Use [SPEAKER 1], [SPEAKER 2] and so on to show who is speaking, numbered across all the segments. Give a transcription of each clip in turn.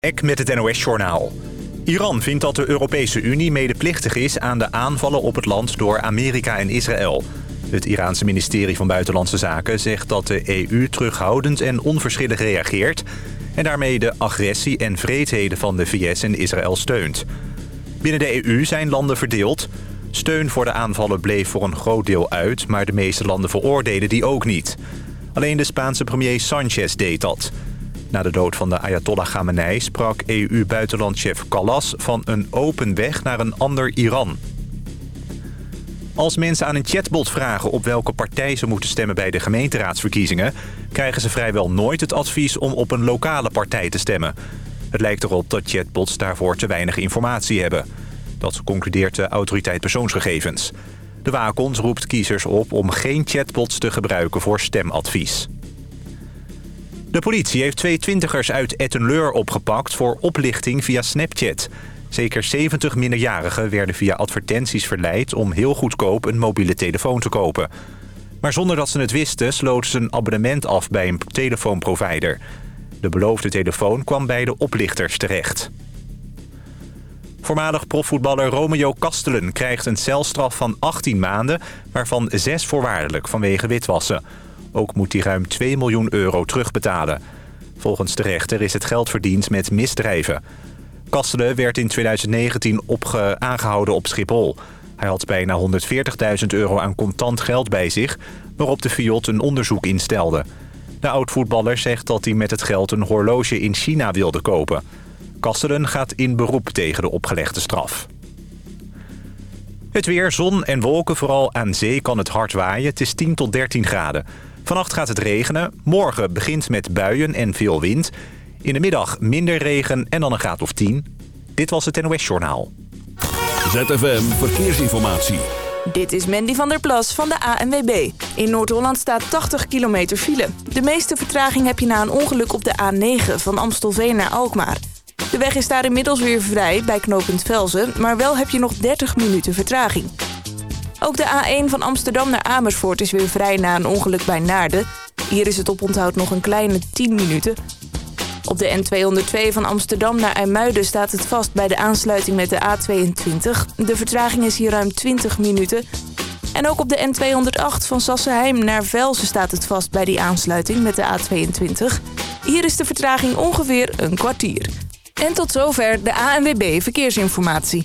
[SPEAKER 1] Ek met het NOS-journaal. Iran vindt dat de Europese Unie medeplichtig is aan de aanvallen op het land door Amerika en Israël. Het Iraanse ministerie van Buitenlandse Zaken zegt dat de EU terughoudend en onverschillig reageert... en daarmee de agressie en vreedheden van de VS en Israël steunt. Binnen de EU zijn landen verdeeld. Steun voor de aanvallen bleef voor een groot deel uit... maar de meeste landen veroordelen die ook niet. Alleen de Spaanse premier Sanchez deed dat... Na de dood van de Ayatollah Khamenei sprak EU-buitenlandchef Callas van een open weg naar een ander Iran. Als mensen aan een chatbot vragen op welke partij ze moeten stemmen bij de gemeenteraadsverkiezingen... krijgen ze vrijwel nooit het advies om op een lokale partij te stemmen. Het lijkt erop dat chatbots daarvoor te weinig informatie hebben. Dat concludeert de autoriteit persoonsgegevens. De Wakons roept kiezers op om geen chatbots te gebruiken voor stemadvies. De politie heeft twee twintigers uit Ettenleur opgepakt voor oplichting via Snapchat. Zeker 70 minderjarigen werden via advertenties verleid om heel goedkoop een mobiele telefoon te kopen. Maar zonder dat ze het wisten sloten ze een abonnement af bij een telefoonprovider. De beloofde telefoon kwam bij de oplichters terecht. Voormalig profvoetballer Romeo Kastelen krijgt een celstraf van 18 maanden... waarvan 6 voorwaardelijk vanwege witwassen. Ook moet hij ruim 2 miljoen euro terugbetalen. Volgens de rechter is het geld verdiend met misdrijven. Kastelen werd in 2019 opge aangehouden op Schiphol. Hij had bijna 140.000 euro aan contant geld bij zich... waarop de Fiat een onderzoek instelde. De oud-voetballer zegt dat hij met het geld een horloge in China wilde kopen. Kastelen gaat in beroep tegen de opgelegde straf. Het weer, zon en wolken, vooral aan zee kan het hard waaien. Het is 10 tot 13 graden. Vannacht gaat het regenen. Morgen begint met buien en veel wind. In de middag minder regen en dan een graad of 10. Dit was het NOS Journaal.
[SPEAKER 2] ZFM Verkeersinformatie.
[SPEAKER 3] Dit is Mandy van der Plas van de ANWB. In Noord-Holland staat 80 kilometer file. De meeste vertraging heb je na een ongeluk op de A9 van Amstelveen naar Alkmaar. De weg is daar inmiddels weer vrij bij knooppunt Velzen... maar wel heb je nog 30 minuten vertraging. Ook de A1 van Amsterdam naar Amersfoort is weer vrij na een ongeluk bij Naarden. Hier is het oponthoud nog een kleine 10 minuten. Op de N202 van Amsterdam naar IJmuiden staat het vast bij de aansluiting met de A22. De vertraging is hier ruim 20 minuten. En ook op de N208 van Sassenheim naar Velsen staat het vast bij die aansluiting met de A22. Hier is de vertraging ongeveer een kwartier. En tot zover de ANWB Verkeersinformatie.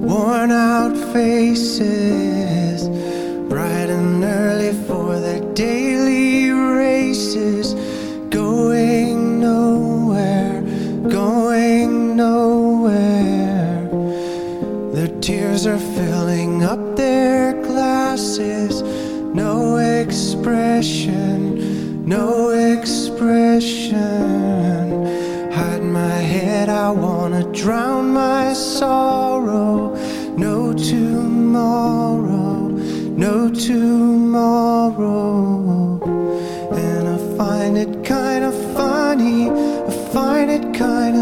[SPEAKER 4] worn out faces, bright and early for their daily races, going nowhere, going nowhere. Their tears are filling up their glasses, no expression, no expression. Hide my head, I wanna drown my sorrow.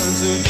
[SPEAKER 5] dancing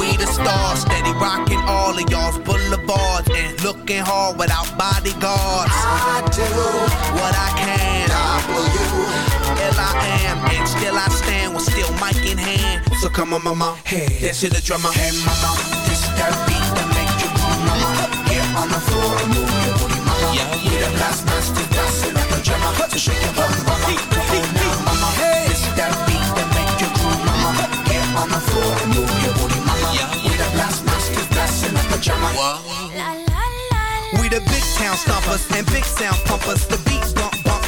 [SPEAKER 5] we the stars, steady rocking all of y'all's boulevards and looking hard without bodyguards. I do what I can. W L I am, and still I stand with still mic in hand. So come on, mama, hey, dance to the drummer. Hey, mama, this that beat that make you move, mama. Get on the floor and move your booty, mama. Yeah, yeah. We the last master dancing like a drummer. So shake your bum, mama. Come on now, on the floor and move your booty, mama. Yeah, yeah. We the last master dancing like a drummer. We the big town stompers and big sound pumpers. The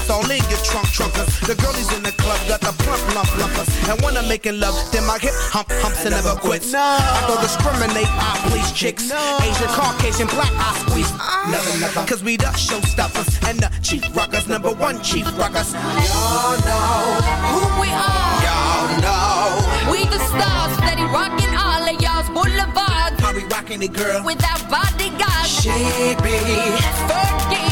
[SPEAKER 5] it's all in your trunk trunkers. The girlies in the club got the plump lump lumpers. And when I'm making love, then my hip hump humps and never quits. No. I don't discriminate, I please chicks. No. Asian, Caucasian, black, I squeeze. Uh. Never, never. Cause we the showstoppers and the chief rockers, number one chief rockers. Y'all know
[SPEAKER 6] who we are.
[SPEAKER 5] Y'all know.
[SPEAKER 6] We the stars, steady rocking all of y'all's boulevards.
[SPEAKER 5] Are we rocking it, girl?
[SPEAKER 6] With that bodyguard.
[SPEAKER 5] She be
[SPEAKER 6] 30.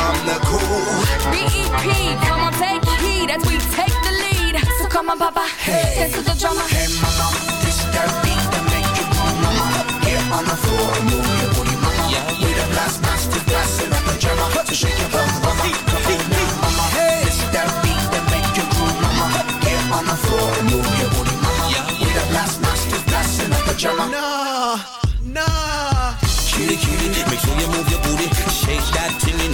[SPEAKER 5] I'm the cool.
[SPEAKER 6] BEP, come on, take heed as we take the lead. So come on, Papa, hey. dance to the drama.
[SPEAKER 5] Hey, mama, this that beat that make you come, mama. Get on the floor and move your booty, mama. Yeah, yeah. We the blast, blast, blast in a pajama to shake your bum, mama. Come on now, mama. Hey. This that beat that make you groove, mama. Get on the floor and move your booty, mama. Yeah, yeah. We the blast, blast, blast in a pajama. Nah, nah.
[SPEAKER 7] Cutie, cutie, make sure you move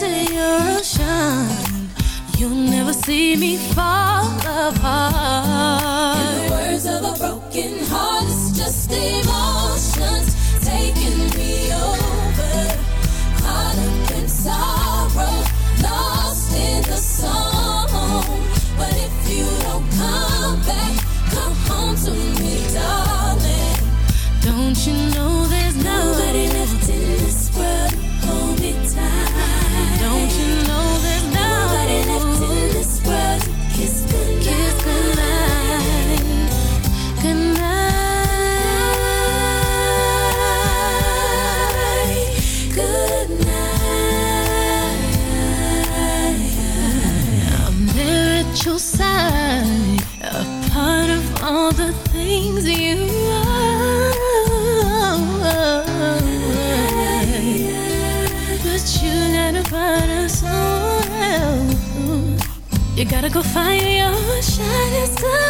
[SPEAKER 8] till you're. You'll never see me fall apart. In the words of a broken heart, it's just emotion. go find your shine star.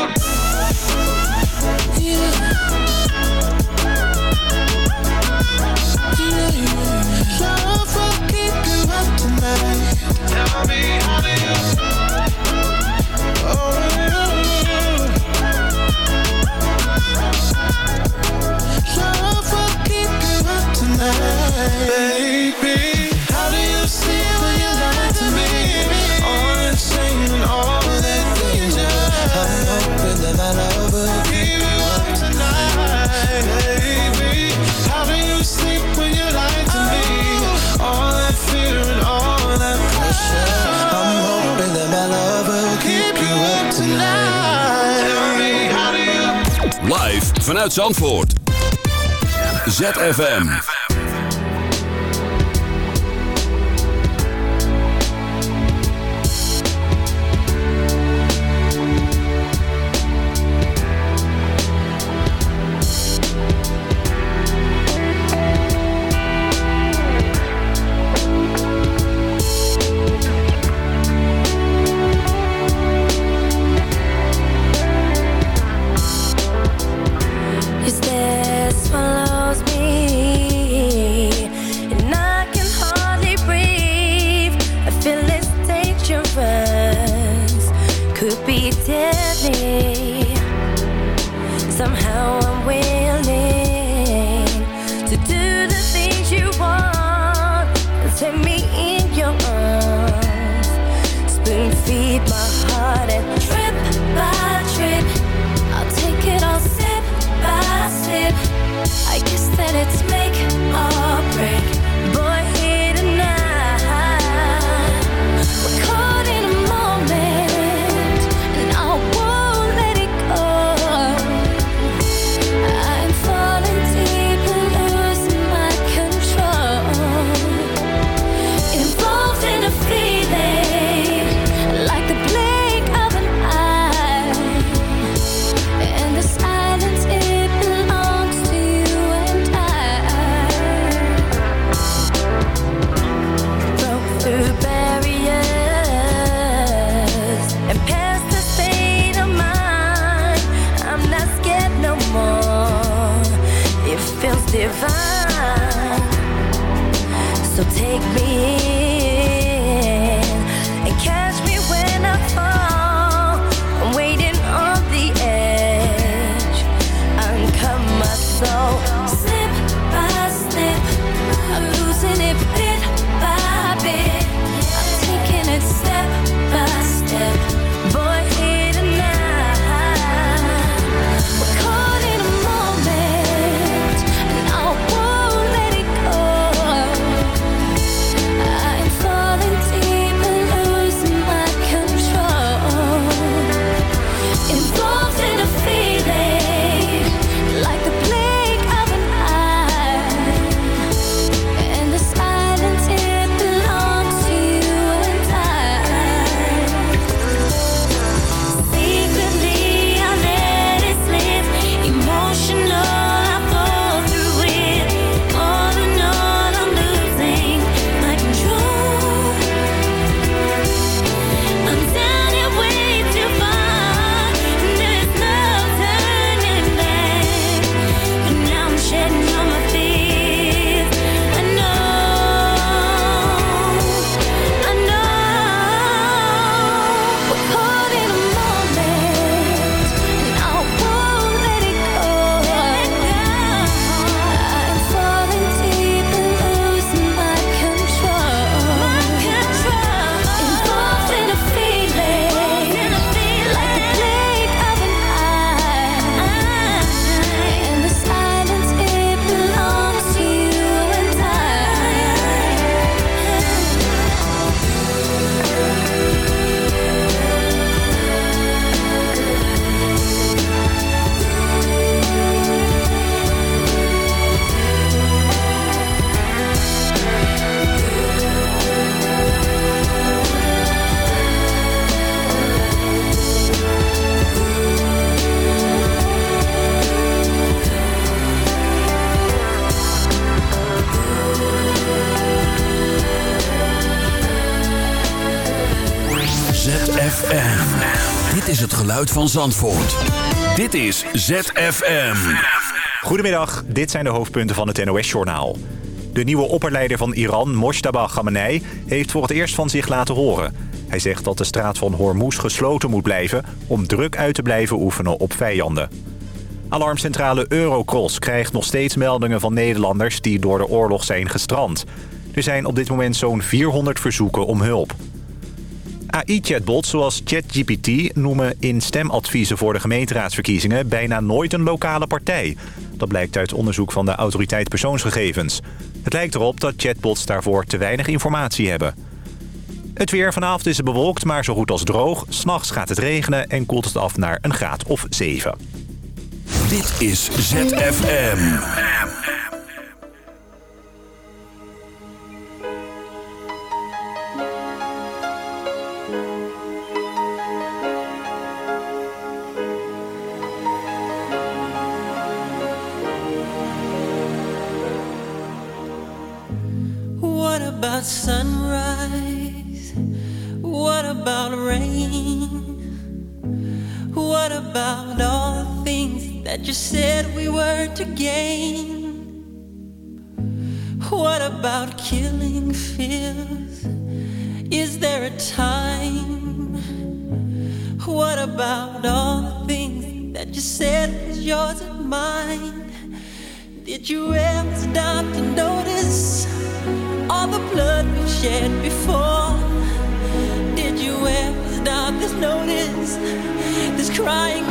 [SPEAKER 6] Zandvoort. ZFM.
[SPEAKER 2] Zandvoort. Dit is ZFM.
[SPEAKER 1] Goedemiddag, dit zijn de hoofdpunten van het NOS-journaal. De nieuwe opperleider van Iran, Moshtaba Khamenei, heeft voor het eerst van zich laten horen. Hij zegt dat de straat van Hormuz gesloten moet blijven... om druk uit te blijven oefenen op vijanden. Alarmcentrale Eurocross krijgt nog steeds meldingen van Nederlanders... die door de oorlog zijn gestrand. Er zijn op dit moment zo'n 400 verzoeken om hulp. AI-chatbots zoals ChatGPT noemen in stemadviezen voor de gemeenteraadsverkiezingen bijna nooit een lokale partij. Dat blijkt uit onderzoek van de autoriteit persoonsgegevens. Het lijkt erop dat chatbots daarvoor te weinig informatie hebben. Het weer vanavond is bewolkt, maar zo goed als droog. S'nachts gaat het regenen en koelt het af naar een graad of 7.
[SPEAKER 2] Dit is ZFM.
[SPEAKER 7] Did you ever stop to notice all the blood we've shed before? Did you ever stop to notice this crying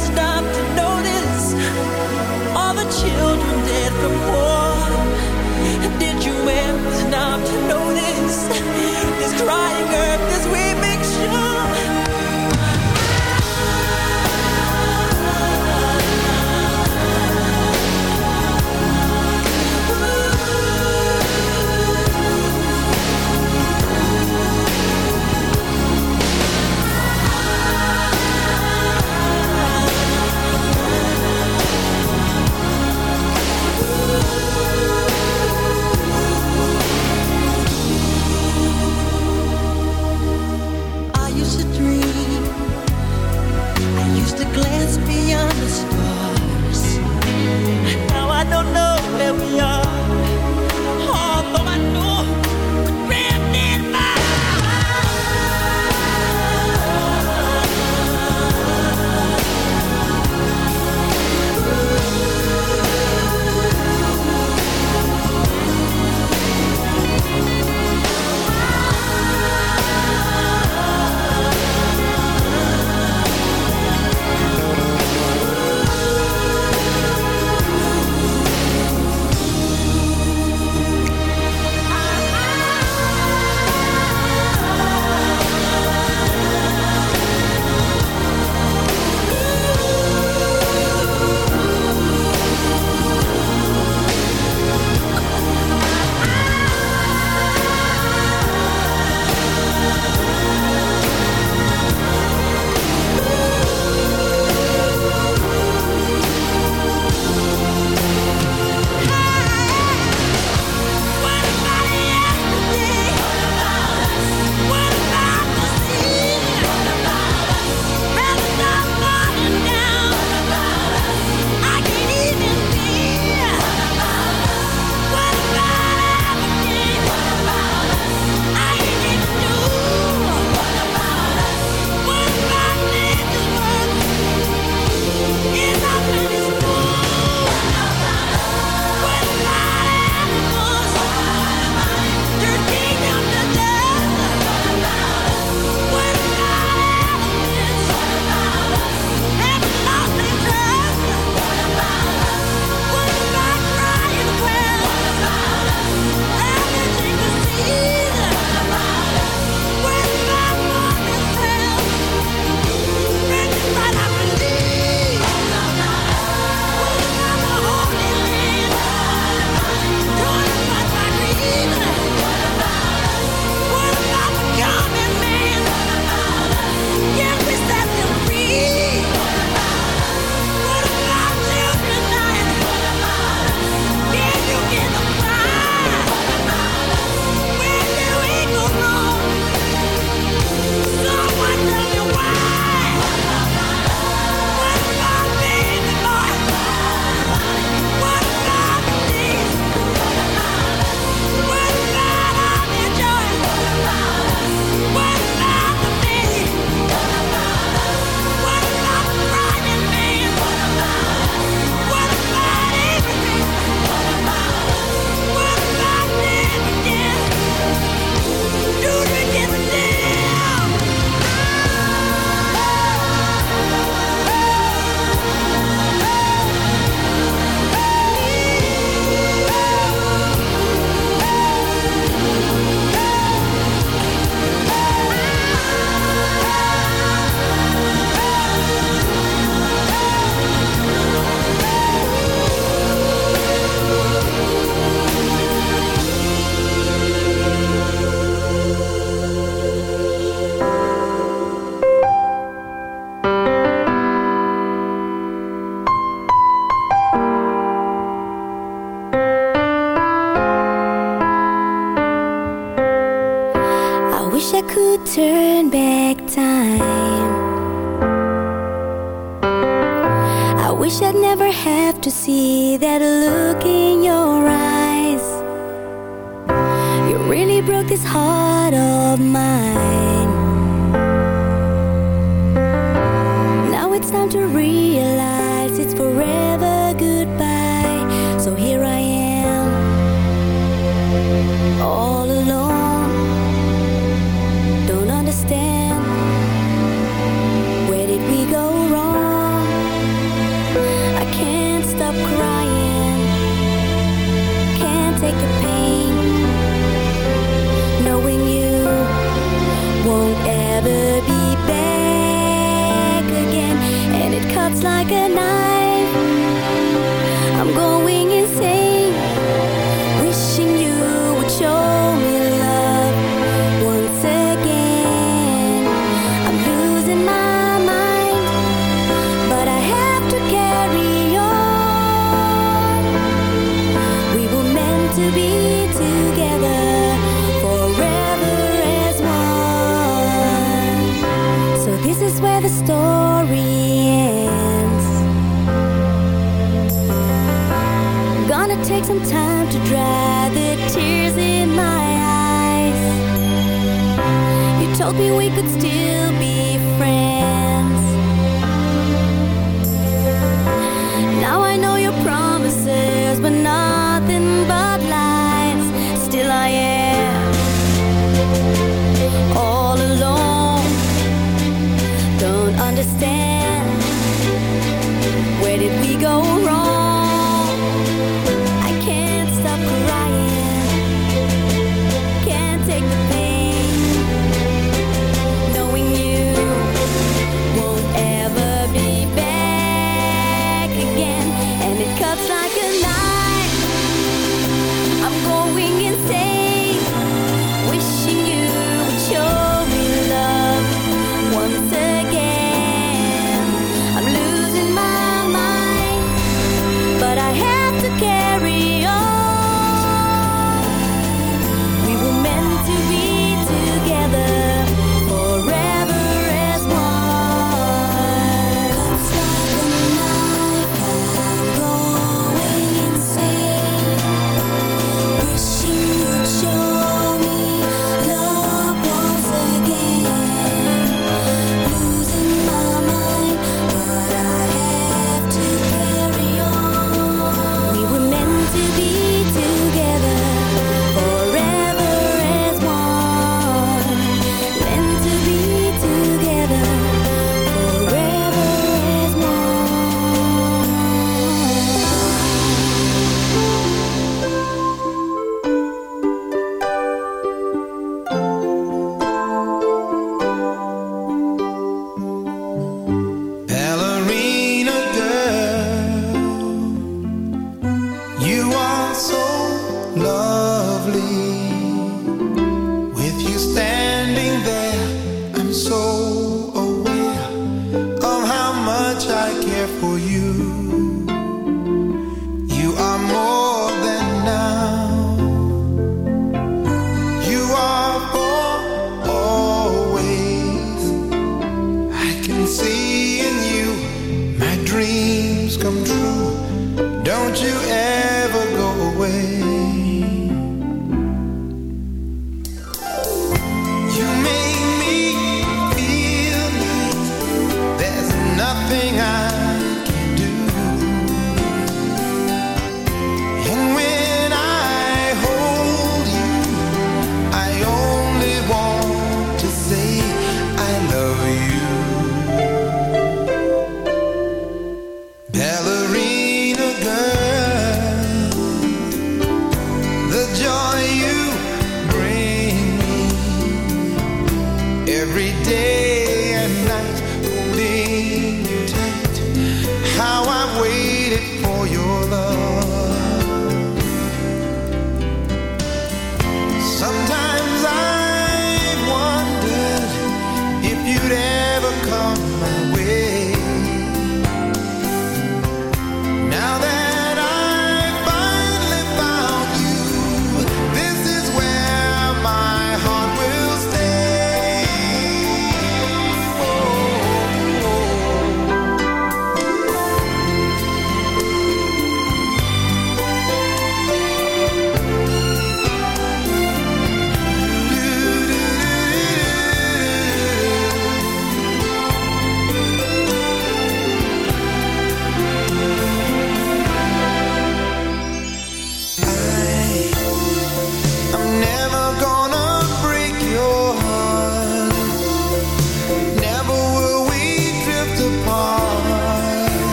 [SPEAKER 7] this crying earth, this weeping
[SPEAKER 9] where we
[SPEAKER 6] are.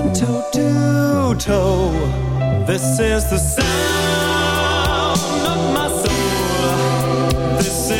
[SPEAKER 10] One toe, to toe. This is the sound of my soul. This is